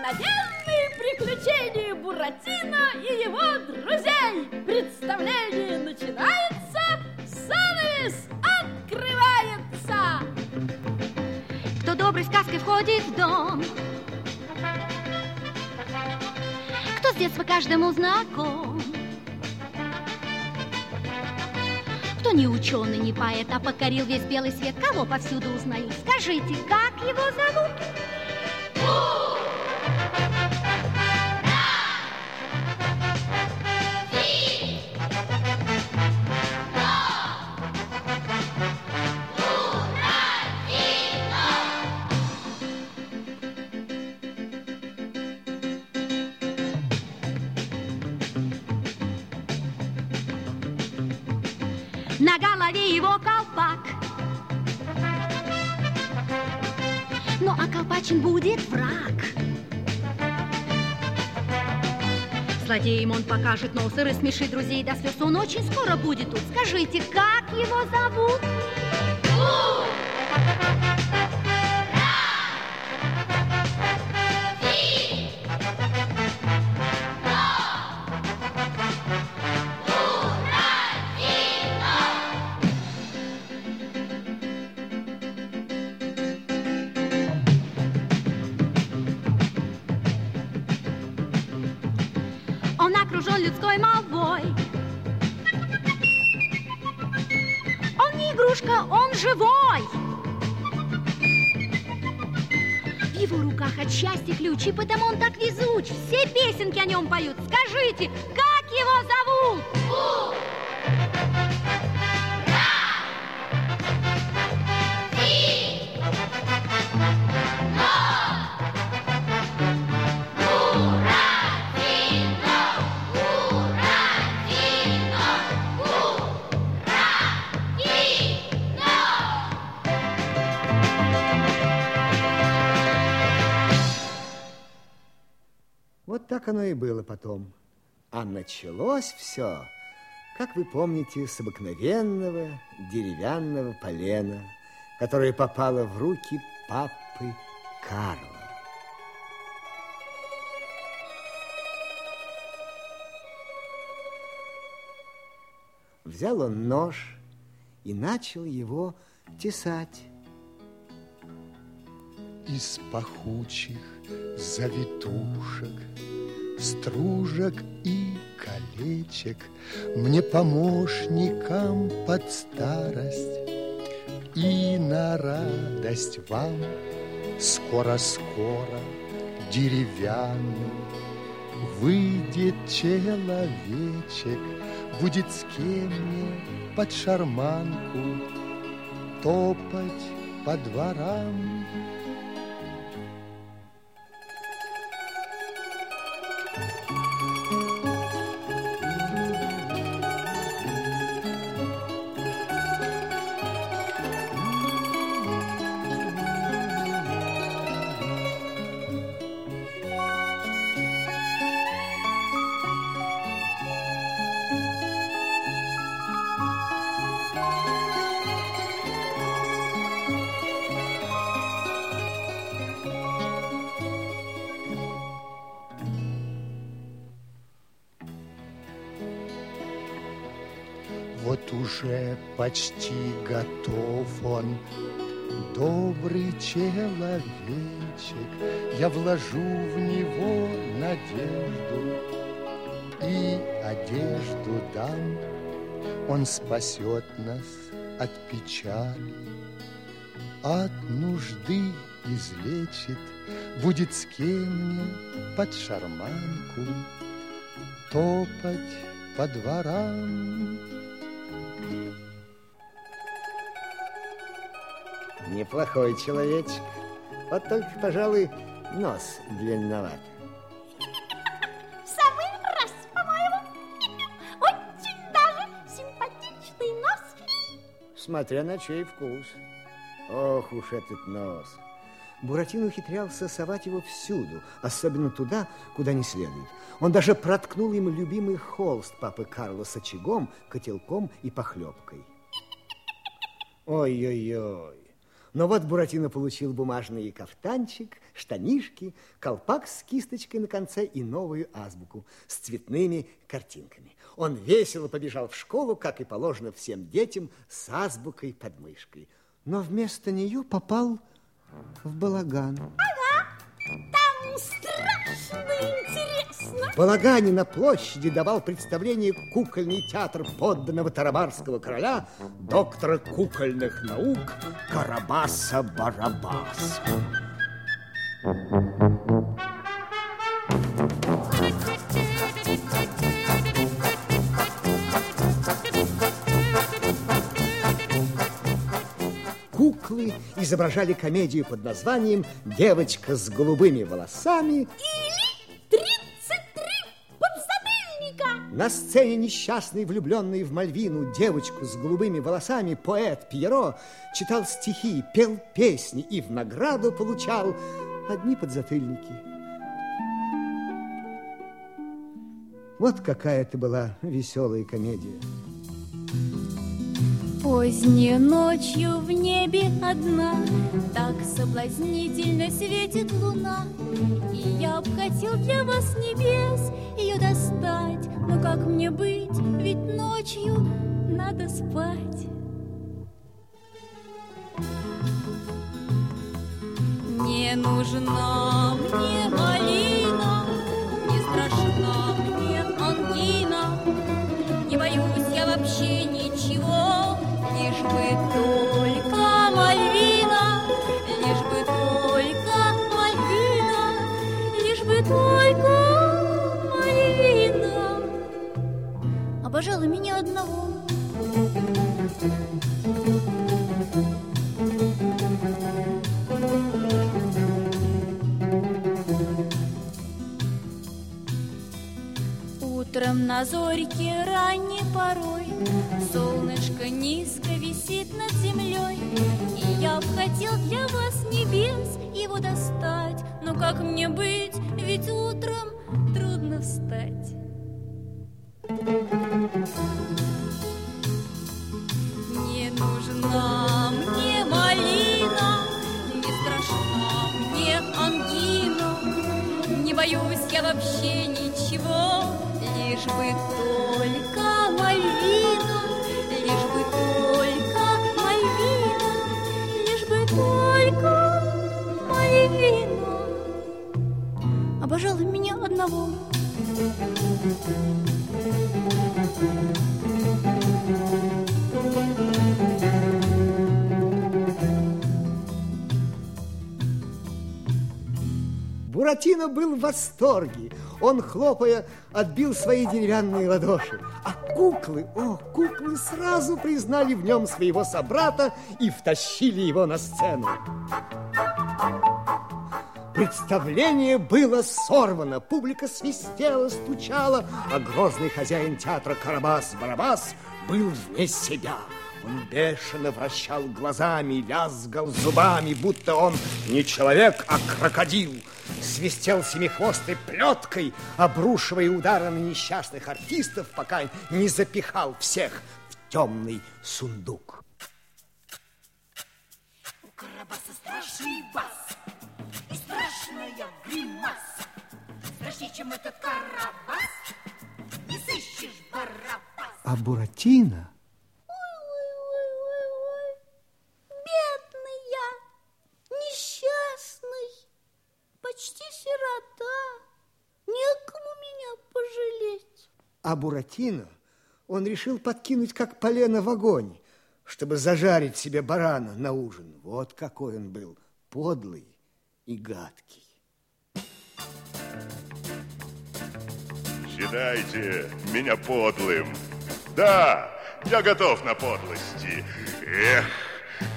Обыкновенные приключения Буратино и его друзей. Представление начинается, занавес открывается. Кто доброй сказкой входит в дом, кто с детства каждому знаком, кто не ученый, не поэт, а покорил весь белый свет, кого повсюду узнают. Скажите, как его зовут? Но околпачен будет враг. Злодеем он покажет нос и рассмешит друзей до слез. Он очень скоро будет тут. Скажите, как его зовут? Так оно и было потом. А началось все, как вы помните, с обыкновенного деревянного полена, которое попало в руки папы Карла. Взял он нож и начал его тесать. Из пахучих завитушек, стружек и колечек Мне помощникам под старость И на радость вам скоро-скоро деревянный Выйдет человечек, будет с кем мне под шарманку Топать по дворам. Уже почти готов он, добрый человечек. Я вложу в него надежду и одежду дам. Он спасет нас от печали, от нужды излечит, будет с кем мне под шарманку топать по дворам. Неплохой человечек. Вот только, пожалуй, нос длинноват. В самый раз, по-моему. Очень даже симпатичный нос. Смотря на чей вкус. Ох уж этот нос. Буратино ухитрялся совать его всюду, особенно туда, куда не следует. Он даже проткнул им любимый холст папы Карла с очагом, котелком и похлебкой. Ой-ой-ой. Но вот Буратино получил бумажный кафтанчик, штанишки, колпак с кисточкой на конце и новую азбуку с цветными картинками. Он весело побежал в школу, как и положено всем детям, с азбукой под мышкой. Но вместо нее попал в балаган. Ага, там страшно В балагане на площади давал представление кукольный театр подданного Тарабарского короля, доктора кукольных наук Карабаса-Барабаса. Куклы изображали комедию под названием «Девочка с голубыми волосами». Или 33 подзатыльника. На сцене несчастный, влюбленный в Мальвину девочку с голубыми волосами поэт Пьеро читал стихи, пел песни и в награду получал одни подзатыльники. Вот какая это была веселая комедия. Поздней ночью в небе одна. Так соблазнительно светит луна И я б хотел для вас небес Ее достать. Но как мне быть, ведь ночью надо спать. Не нужна мне малина Обожала меня одного. Утром на зорьке ранней порой Солнышко низко висит над землей И я б хотел для вас небес его достать Но как мне быть, ведь утром трудно встать Не нужна мне малина Не страшна мне ангина. Не боюсь я вообще ничего Лишь бы только Мальвина Лишь бы только Мальвина Лишь бы только Мальвина Обожала меня одного Буратино был в восторге. Он, хлопая, отбил свои деревянные ладоши. А куклы, о, куклы сразу признали в нем своего собрата и втащили его на сцену. Представление было сорвано, публика свистела, стучала, а грозный хозяин театра Карабас-Барабас был вне себя. Он бешено вращал глазами, лязгал зубами, будто он не человек, а крокодил. Свистел семихвостой плеткой, обрушивая удары на несчастных артистов, пока не запихал всех в темный сундук. У Карабаса страшный бас страшная гримаса. Страшнее, чем этот Карабас, не сыщешь Барабас. А Буратино Ой-ой-ой-ой-ой, бедный я, несчастный, почти сирота, некому меня пожалеть. А Буратино он решил подкинуть как полено в огонь, чтобы зажарить себе барана на ужин. Вот какой он был, подлый и гадкий. Считайте меня подлым. Да, я готов на подлости. Эх,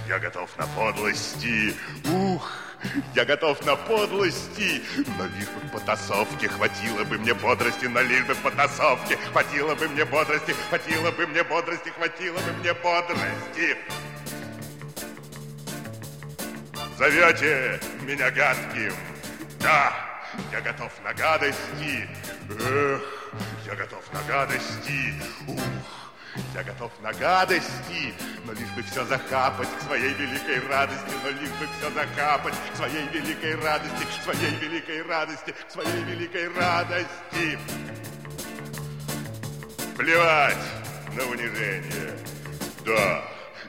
я готов на подлости. Ух, я готов на подлости. Но лишь бы потасовки хватило бы мне бодрости, но лишь бы потасовки хватило бы мне бодрости, хватило бы мне бодрости, хватило бы мне бодрости. Зовете меня гадким. Да, я готов на гадости. Эх, я готов на гадости. Ух, я готов на гадости, но лишь бы все захапать к своей великой радости, но лишь бы все захапать к своей великой радости, к своей великой радости, к своей великой радости. Плевать на унижение. Да,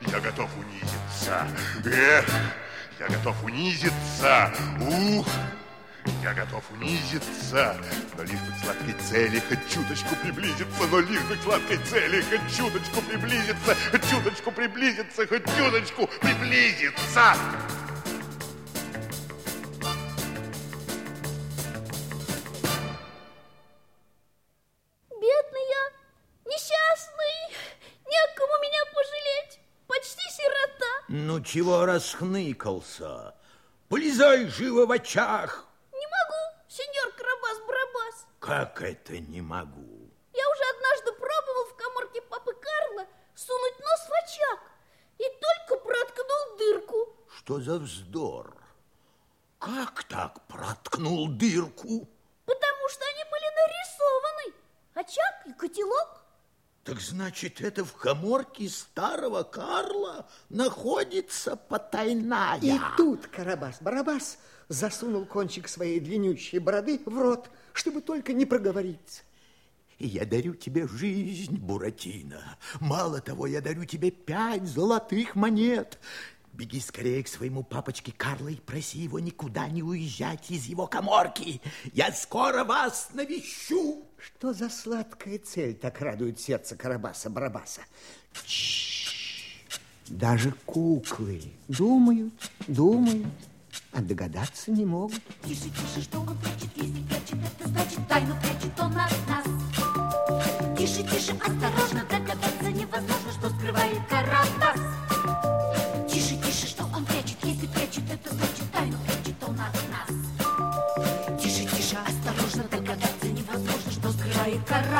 я готов унизиться. Эх, я готов унизиться. Ух! Я готов унизиться, но лишь бы к сладкой цели хоть чуточку приблизиться, но лишь бы к сладкой цели хоть чуточку приблизиться, хоть чуточку приблизиться, хоть чуточку приблизиться. Бедный я, несчастный, некому меня пожалеть, почти сирота. Ну, чего расхныкался? Полезай живо в очах. Не могу, сеньор Карабас-Барабас. Как это не могу? Я уже однажды пробовал в коморке папы Карла сунуть нос в очаг и только проткнул дырку. Что за вздор? Как так проткнул дырку? Потому что они были нарисованы. Очаг и котелок. Так значит, это в коморке старого Карла находится потайная. И тут Карабас-Барабас засунул кончик своей длиннющей бороды в рот, чтобы только не проговориться. Я дарю тебе жизнь, Буратино. Мало того, я дарю тебе пять золотых монет. Беги скорее к своему папочке Карло и проси его никуда не уезжать из его коморки. Я скоро вас навещу. Что за сладкая цель так радует сердце Карабаса-Барабаса? Даже куклы думают, думают, а догадаться не могут. Тише, тише, что он прячет, если прячет, это значит тайну прячет он от нас. Тише, тише, осторожно, догадаться невозможно, что скрывает Карабас.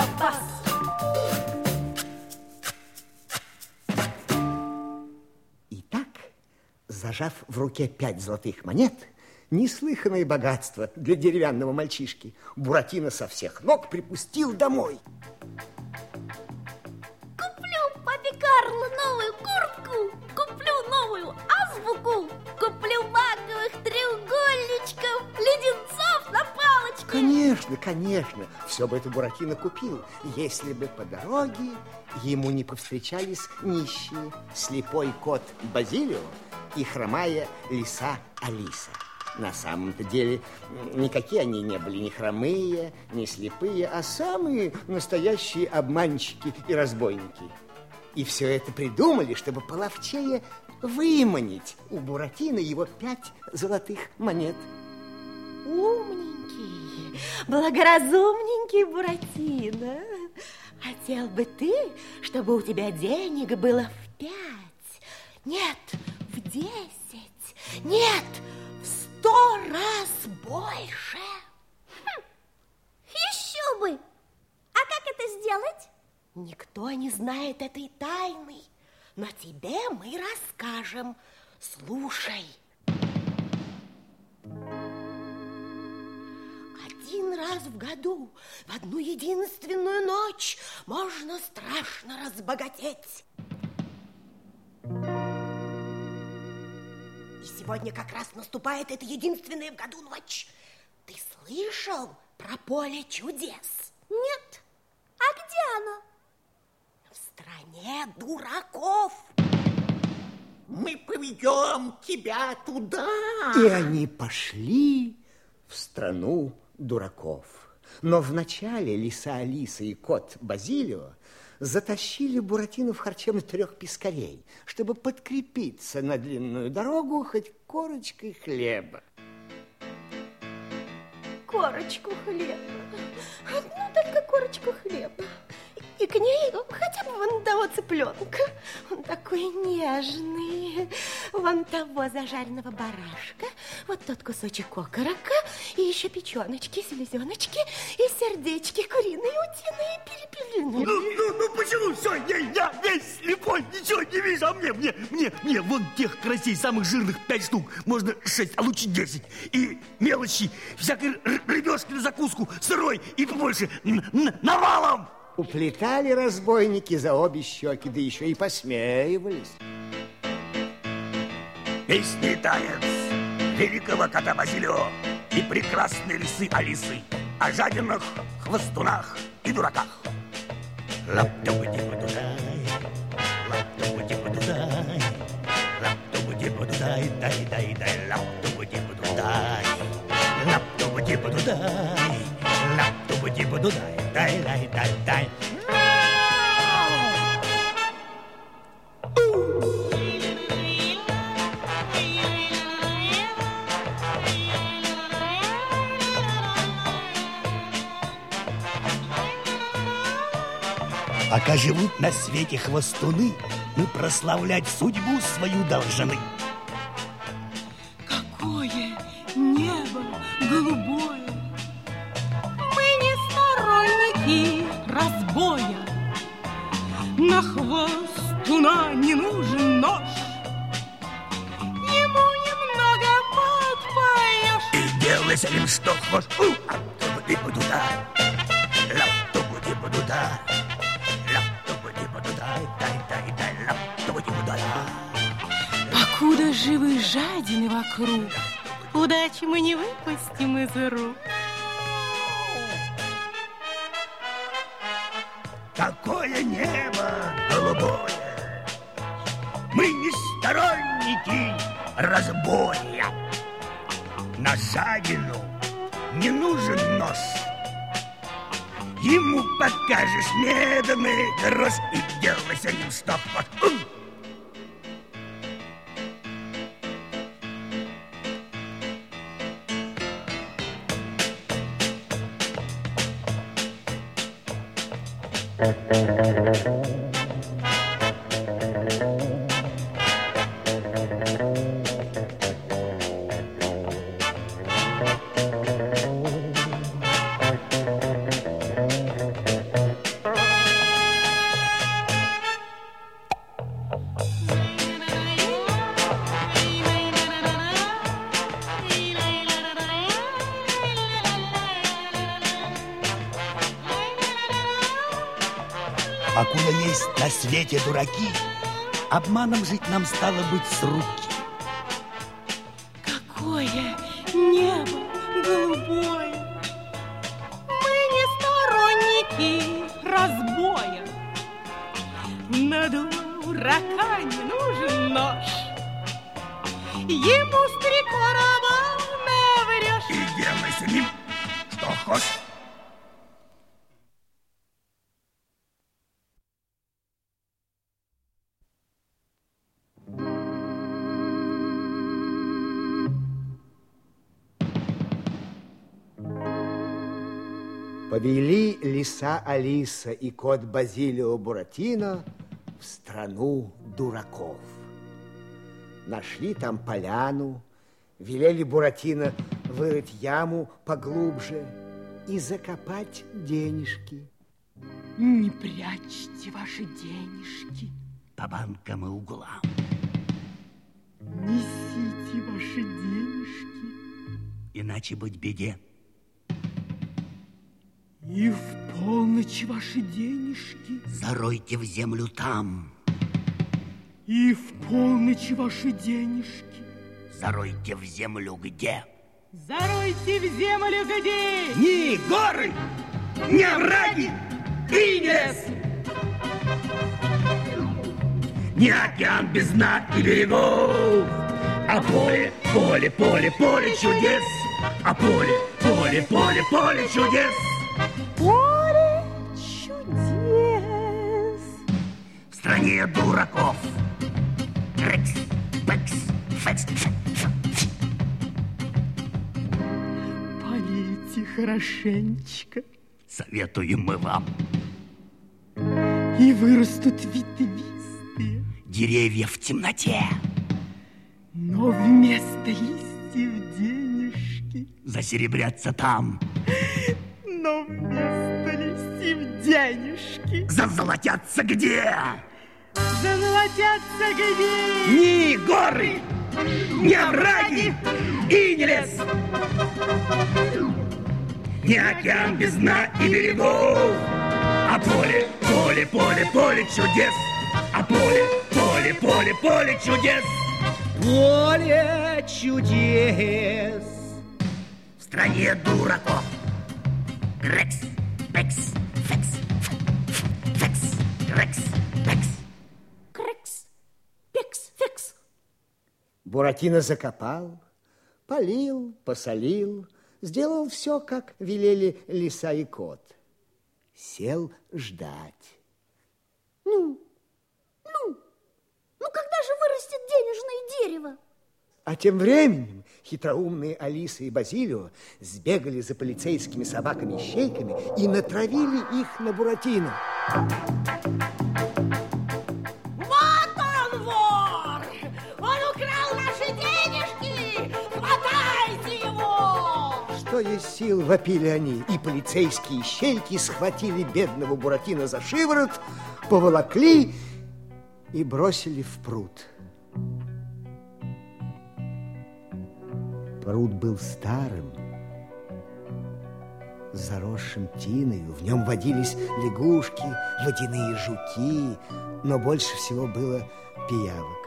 Карабас. Итак, зажав в руке пять золотых монет, неслыханное богатство для деревянного мальчишки, Буратино со всех ног припустил домой. Куплю папе Карло новую куртку, куплю новую азбуку, куплю маковых треугольничков, палочке. Конечно, конечно, все бы это Буратино купил, если бы по дороге ему не повстречались нищие, слепой кот Базилио и хромая лиса Алиса. На самом-то деле никакие они не были ни хромые, ни слепые, а самые настоящие обманщики и разбойники. И все это придумали, чтобы половчее выманить у Буратино его пять золотых монет. Умненький, благоразумненький Буратино. Хотел бы ты, чтобы у тебя денег было в пять, нет, в десять, нет, в сто раз больше. Еще бы! А как это сделать? Никто не знает этой тайны, но тебе мы расскажем. Слушай. В году, в одну единственную ночь, можно страшно разбогатеть. И сегодня как раз наступает эта единственная в году ночь. Ты слышал про поле чудес? Нет. А где оно? В стране дураков. Мы поведем тебя туда. И они пошли в страну дураков. Но вначале лиса Алиса и кот Базилио затащили Буратино в харчевню трех пескарей, чтобы подкрепиться на длинную дорогу хоть корочкой хлеба. Корочку хлеба. Одну только корочку хлеба. И к ней хотя бы вон того цыпленка. Он такой нежный. Вон того зажаренного барашка. Вот тот кусочек окорока. И еще печеночки, селезеночки и сердечки куриные, утиные, перепелиные. Ну, ну, ну почему все? Я, я весь слепой, ничего не вижу, а мне, мне, мне, мне, вон тех карасей, самых жирных пять штук, можно шесть, а лучше десять. И мелочи, всякой рыбешки на закуску, сырой и побольше, навалом. Уплетали разбойники за обе щеки, да еще и посмеивались. Песни танец великого кота Базилио и прекрасной лисы Алисы о жадинах, хвостунах и дураках. Лап-тупа-типа-дудай, лап-тупа-типа-дудай, лап-тупа-типа-дудай, дай-дай-дай, лап-тупа-типа-дудай, лап-тупа-типа-дудай, лап-тупа-типа-дудай, дай-дай-дай-дай. Пока живут на свете хвостуны, мы прославлять судьбу свою должны. Ним что хочешь. У, а тупа-типа-дуда. Ляп-тупа-типа-дуда. Ляп-тупа-типа-дуда. Дай-дай-дай. Ляп-тупа-типа-дуда. Покуда живы жадины вокруг, Удачи мы не выпустим из рук. Какое небо голубое! Мы не сторонники разбоя. На жадину не нужен нож. Ему покажешь медный грош и делай с ним что хочешь. Покуда есть на свете дураки, обманом жить нам стало быть с руки. Лиса Алиса и кот Базилио Буратино в страну дураков. Нашли там поляну, велели Буратино вырыть яму поглубже и закопать денежки. Не прячьте ваши денежки, По банкам и углам. несите ваши денежки. Иначе быть беде. И в полночь ваши денежки, Заройте в землю там. и в полночь ваши денежки. Заройте в землю где? Заройте в землю где? Ни горы, ни овраги и не лес. Ни океан без дна и берегов, а поле, поле, поле, поле чудес, а поле, поле, поле, поле чудес. Поле чудес. В стране дураков. Рекс, пекс, фекс, ф, ф, ф. Полейте хорошенечко, Советуем мы вам. и вырастут ветвистые, Деревья в темноте. но вместо листьев денежки, Засеребрятся там. Вместо листьев денежки. Зазолотятся где? Золотятся где? Ни горы, ни овраги и не лес. Ни океан без дна и берегов, А поле, поле, поле, поле чудес. А поле, поле, поле, поле чудес. Поле чудес. В стране дураков. Грекс, пекс, фекс, фекс, грекс, пекс. Крекс, пекс, фекс. Буратино закопал, полил, посолил, сделал все, как велели лиса и кот. Сел ждать. Ну, ну, ну когда же вырастет денежное дерево? А тем временем хитроумные Алиса и Базилио сбегали за полицейскими собаками-щейками и натравили их на Буратино. Вот он вор! Он украл наши денежки! Хватайте его! Что есть сил, вопили они, и полицейские щейки схватили бедного Буратино за шиворот, поволокли и бросили в пруд. Пруд был старым, заросшим тиною. В нем водились лягушки, водяные жуки, но больше всего было пиявок.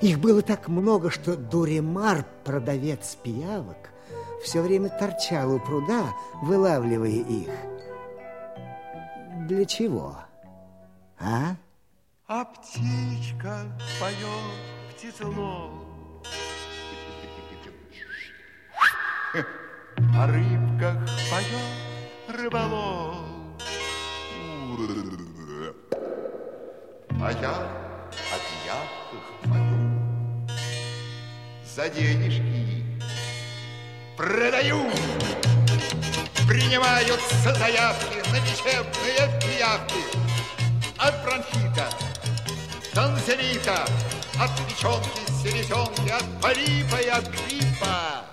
Их было так много, что Дуремар, продавец пиявок, все время торчал у пруда, вылавливая их. Для чего? А? А птичка поет птицелов. О рыбках поет рыболов. А я о пиявках пою. За денежки продаю. Принимаются заявки на лечебные пиявки. От бронхита, танзелита, от печенки, селезенки, от полипа и от гриппа.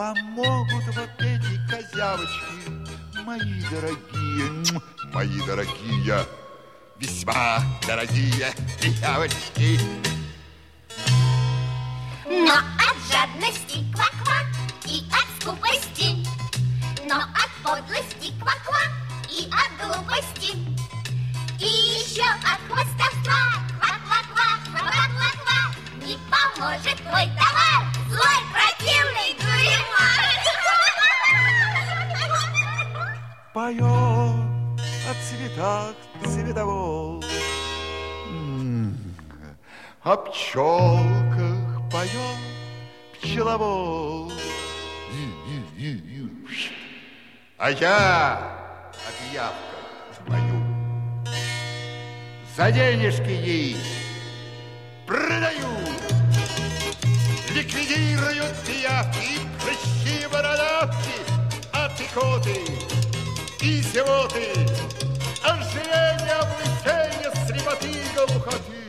Помогут вот эти козявочки, мои дорогие, мои дорогие, весьма дорогие пиявочки. Но от жадности ква-ква и от скупости, о цветах цветовол, о пчелках поет пчеловол. А я о пиявках пою. За денежки ей продаю. Ликвидируют пиявки, прыщи бородавки, апикоты и зевоты, ожирение, облысение, слепоты и глухоты.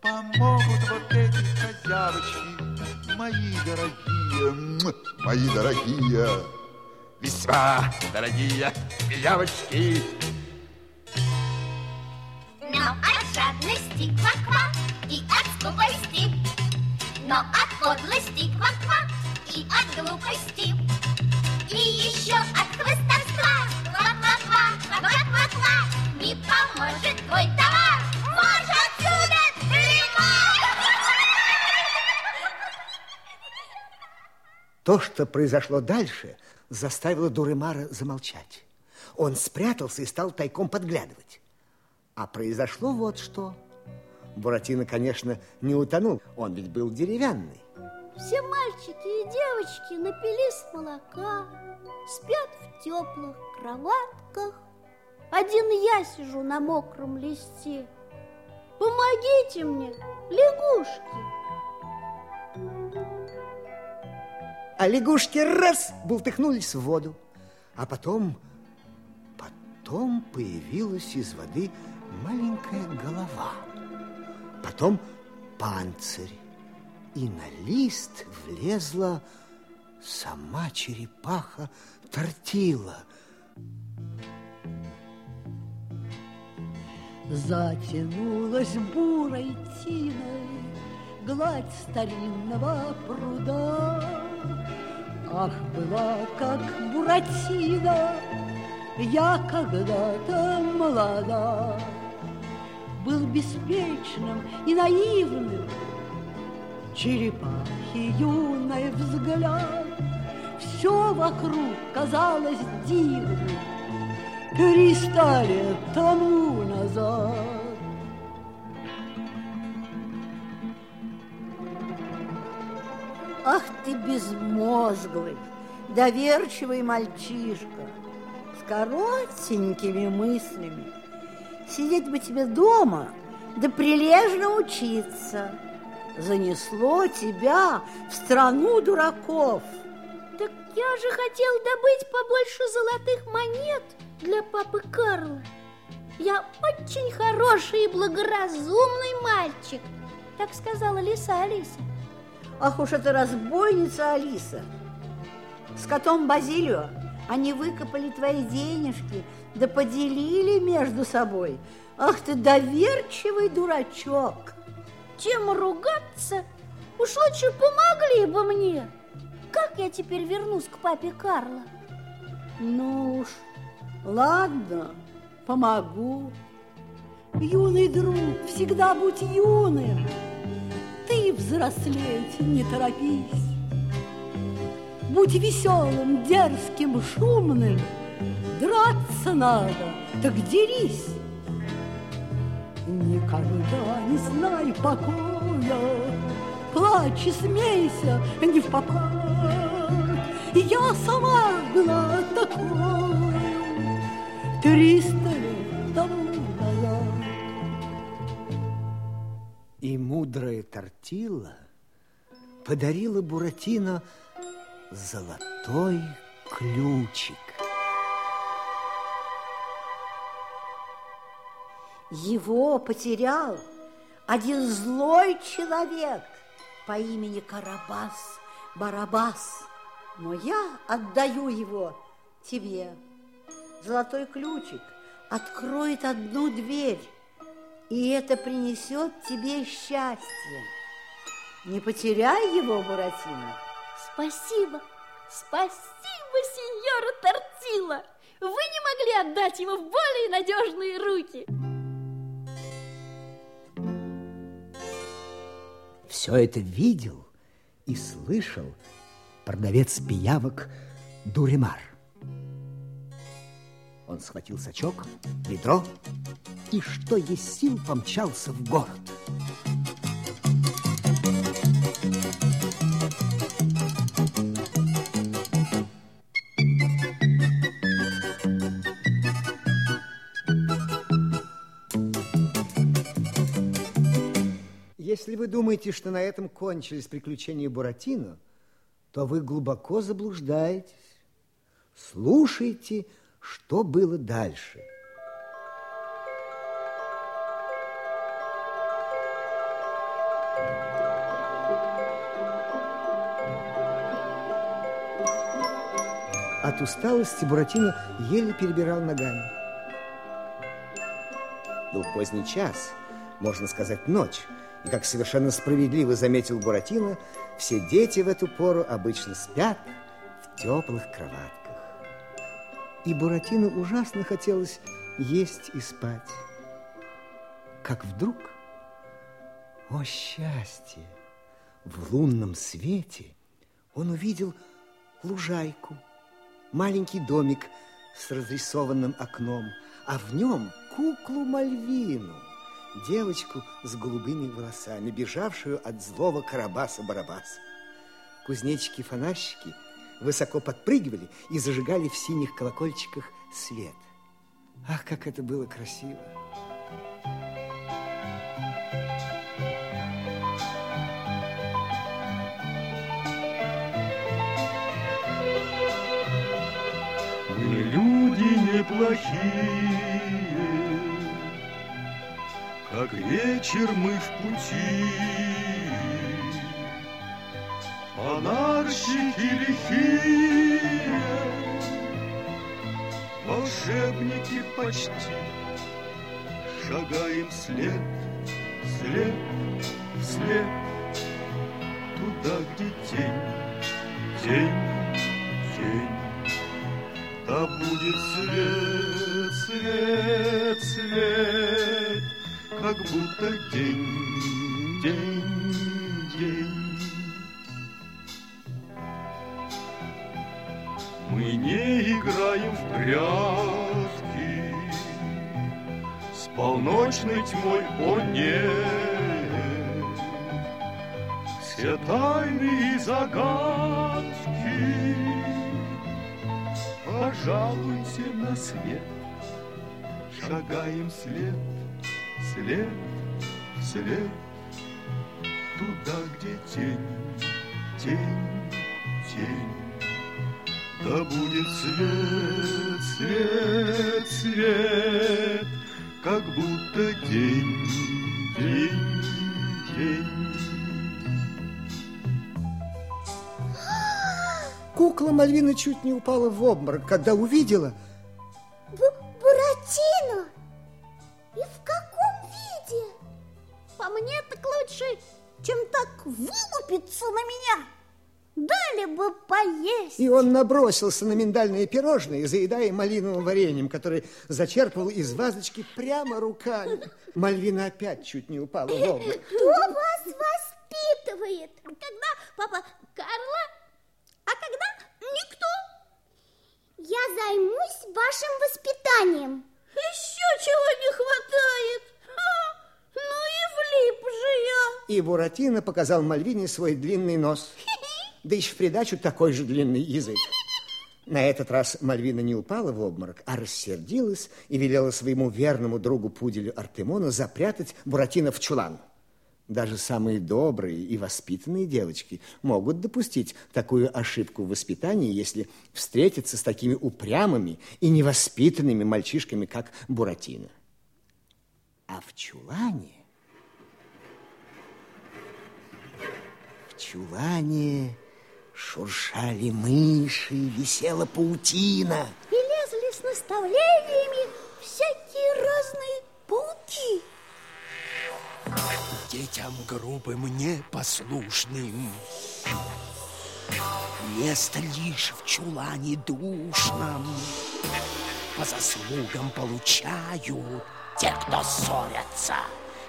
Помогут вот эти козявочки, мои дорогие, мои дорогие, весьма дорогие пиявочки. Но от жадности ква-ква и от скупости, но от подлости ква-ква и от глупости, и еще от хвостовства не поможет твой товар. Марш отсюда, То, что произошло дальше, заставило Дуремара замолчать. Он спрятался и стал тайком подглядывать. А произошло вот что. Буратино, конечно, не утонул. Он ведь был деревянный. Все мальчики и девочки напились молока, спят в теплых кроватках. Один я сижу на мокром листе. Помогите мне, лягушки. А лягушки раз бултыхнулись в воду. А потом, потом появилась из воды маленькая голова. Потом панцирь. И на лист влезла сама черепаха тортила. Затянулась бурой тиной Гладь старинного пруда. Ах, была как Буратино, я когда-то молода, был беспечным и наивным, черепахи юный взгляд, все вокруг казалось дивным, триста лет тому назад. Ах ты безмозглый, доверчивый мальчишка с коротенькими мыслями. Сидеть бы тебе дома, да прилежно учиться. Занесло тебя в страну дураков. Так я же хотел добыть побольше золотых монет для папы Карла. Я очень хороший и благоразумный мальчик, так сказала лиса Алиса. Ах уж эта разбойница Алиса! С котом Базилио они выкопали твои денежки, да поделили между собой. Ах ты доверчивый дурачок! Чем ругаться? Уж лучше помогли бы мне. Как я теперь вернусь к папе Карла? Ну уж, ладно, помогу. Юный друг, всегда будь юным. Ты взрослеть не торопись. Будь веселым, дерзким, шумным. Драться надо, так дерись. Никогда не знай покоя, Плачь и смейся не в попад. Я сама была такой Триста лет тому назад. И мудрая Тортила подарила Буратино золотой ключик. Его потерял один злой человек по имени Карабас Барабас. Но я отдаю его тебе. Золотой ключик откроет одну дверь, и это принесет тебе счастье. Не потеряй его, Буратино. Спасибо, спасибо, сеньора Тортила. Вы не могли отдать его в более надежные руки. Все это видел и слышал продавец пиявок Дуримар. Он схватил сачок, ведро и, что есть сил, помчался в город. Если вы думаете, что на этом кончились приключения Буратино, то вы глубоко заблуждаетесь. Слушайте, что было дальше. От усталости Буратино еле перебирал ногами. Был поздний час, можно сказать, ночь. И, как совершенно справедливо заметил Буратино, все дети в эту пору обычно спят в теплых кроватках. И Буратино ужасно хотелось есть и спать. Как вдруг, о счастье, в лунном свете он увидел лужайку, маленький домик с разрисованным окном, а в нем куклу Мальвину – девочку с голубыми волосами, бежавшую от злого Карабаса-Барабаса. Кузнечики-фонарщики высоко подпрыгивали и зажигали в синих колокольчиках свет. Ах, как это было красиво! Мы люди неплохие, как вечер мы в пути. Фонарщики лихие, волшебники почти, Шагаем след, след, вслед, Туда, где тень, тень тень. Да будет свет, свет, свет, как будто день, день. Мы не играем в прятки. С полночной тьмой, о нет Все тайны и загадки. Пожалуйте на свет Шагаем след, след, след Туда, где тень, тень, тень да будет свет, свет, свет, как будто день, день, день. Кукла Мальвина чуть не упала в обморок, когда увидела... Буратино! И в каком виде? По мне так лучше, чем так вылупиться на меня. Дали бы поесть. И он набросился на миндальные пирожные, заедая малиновым вареньем, который зачерпывал из вазочки прямо руками. Мальвина опять чуть не упала в обморок. Кто вас воспитывает? Когда, папа, Карла? А когда никто? Я займусь вашим воспитанием. Еще чего не хватает. Ха, ну и влип же я. И Буратино показал Мальвине свой длинный нос. Да еще в придачу такой же длинный язык. На этот раз Мальвина не упала в обморок, а рассердилась и велела своему верному другу пуделю Артемону запрятать Буратино в чулан. Даже самые добрые и воспитанные девочки могут допустить такую ошибку в воспитании, если встретятся с такими упрямыми и невоспитанными мальчишками, как Буратино. А в чулане... В чулане шуршали мыши, висела паутина. И лезли с наставлениями всякие разные пауки. Детям грубым, непослушным Место лишь в чулане душном По заслугам получают те, кто ссорятся,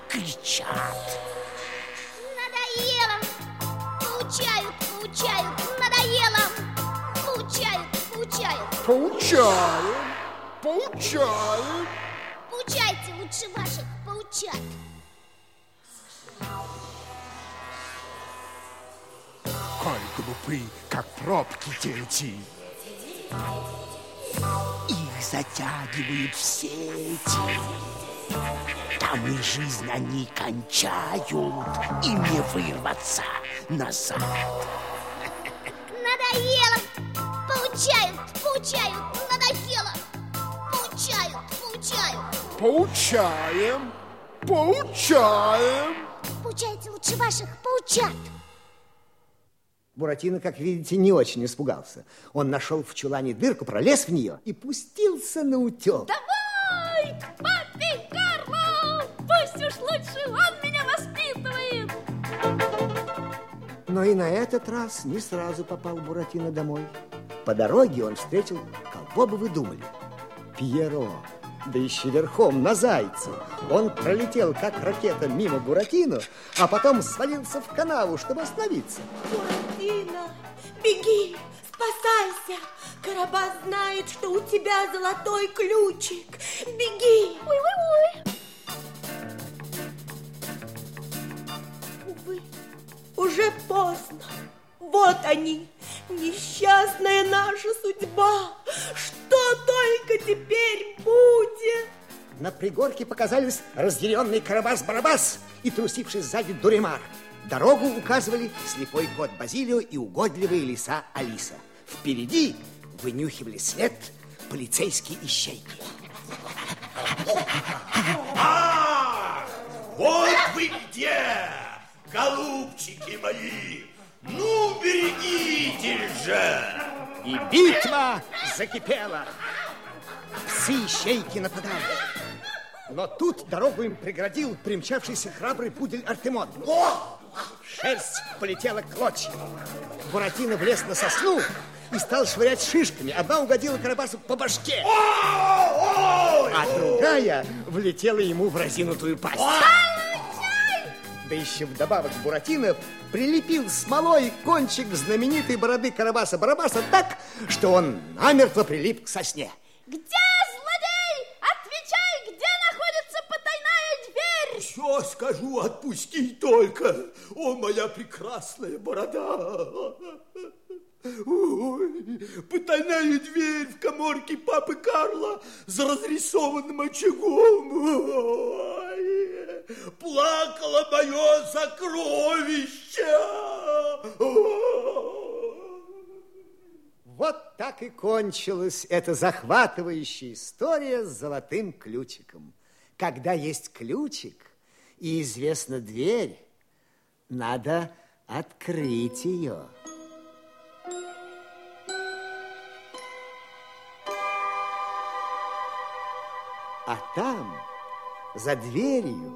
кричат Надоело! Получают, надоело! Получают, получают! Поучаем, поучаем. Получайте лучше ваших поучат! Коль глупы, как пробки дети Их затягивают в сети Там и жизнь они кончают Им не вырваться назад Надоело! Получают, получают, надоело! Получают, получают! Поучаем, поучаем. Получайте лучше ваших поучат! Буратино, как видите, не очень испугался. Он нашел в чулане дырку, пролез в нее и пустился на утек. Давай, к Но и на этот раз не сразу попал Буратино домой. По дороге он встретил, кого бы вы думали, Пьеро, да еще верхом на зайце. Он пролетел, как ракета, мимо Буратино, а потом свалился в канаву, чтобы остановиться. Буратино, беги, спасайся. Карабас знает, что у тебя золотой ключик. Беги. Ой-ой-ой. Уже поздно. Вот они, несчастная наша судьба. Что только теперь будет? На пригорке показались разъяренный Карабас-Барабас и трусивший сзади Дуремар. Дорогу указывали слепой кот Базилио и угодливая лиса Алиса. Впереди вынюхивали след полицейские ищейки. А, вот вы где, голубчики мои! Ну, берегите же! И битва закипела. Псы-ищейки нападали. Но тут дорогу им преградил примчавшийся храбрый пудель Артемон. Шерсть полетела клочья. Буратино влез на сосну и стал швырять шишками. Одна угодила Карабасу по башке, а другая влетела ему в разинутую пасть. Да еще вдобавок Буратино прилепил смолой кончик знаменитой бороды Карабаса-Барабаса так, что он намертво прилип к сосне. Где злодей? Отвечай, где находится потайная дверь? Все скажу, отпусти только. О, моя прекрасная борода. Ой, потайная дверь в коморке папы Карла за разрисованным очагом. Ой, плакало мое сокровище. Вот так и кончилась эта захватывающая история с золотым ключиком. Когда есть ключик и известна дверь, надо открыть ее. А там, за дверью,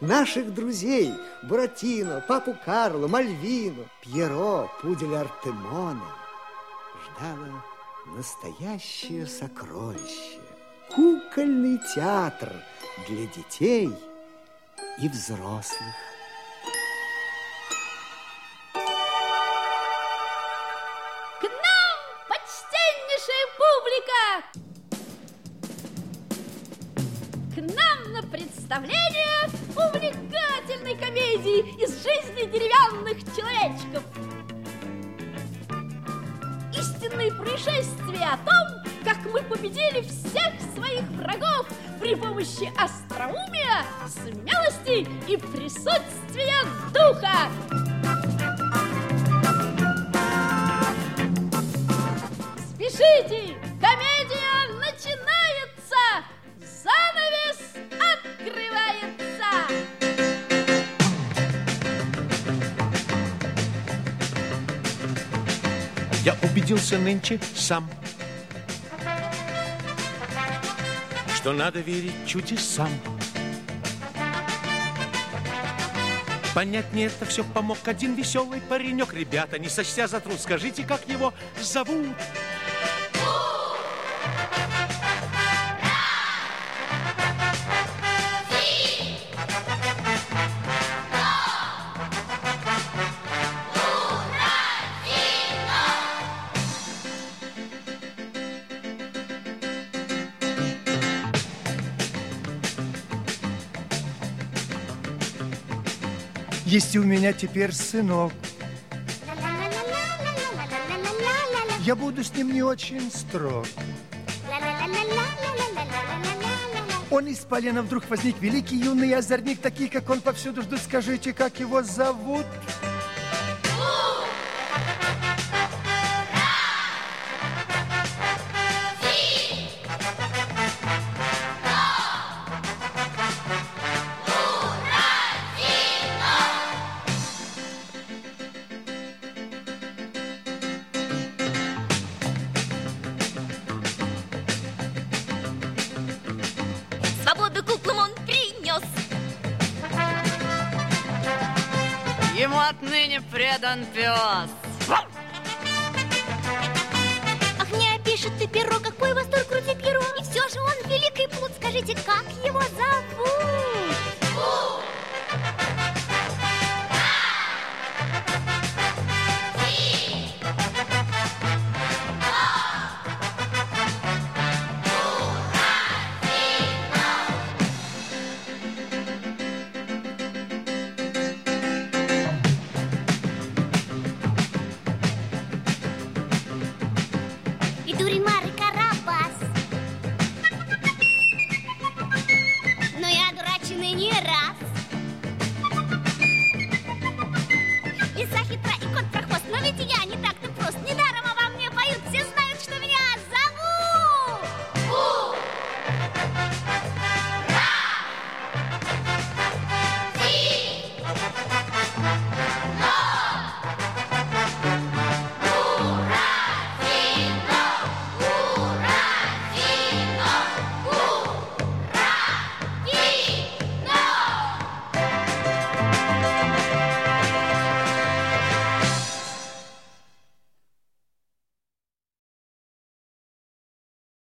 наших друзей Буратино, папу Карло, Мальвину, Пьеро, пуделя Артемона ждало настоящее сокровище. Кукольный театр для детей и взрослых. Увлекательной комедии из жизни деревянных человечков. Истинные происшествия о том, как мы победили всех своих врагов при помощи остроумия, смелости и присутствия духа. Спешите! Убедился нынче сам, что надо верить чудесам. Понять мне это все помог один веселый паренек. Ребята, не сочтя за труд, скажите, как его зовут? Есть у меня теперь сынок. Я буду с ним не очень строг. Он из полена вдруг возник великий юный озорник, такие, как он повсюду ждут. Скажите, как его зовут? Скажите, как его зовут?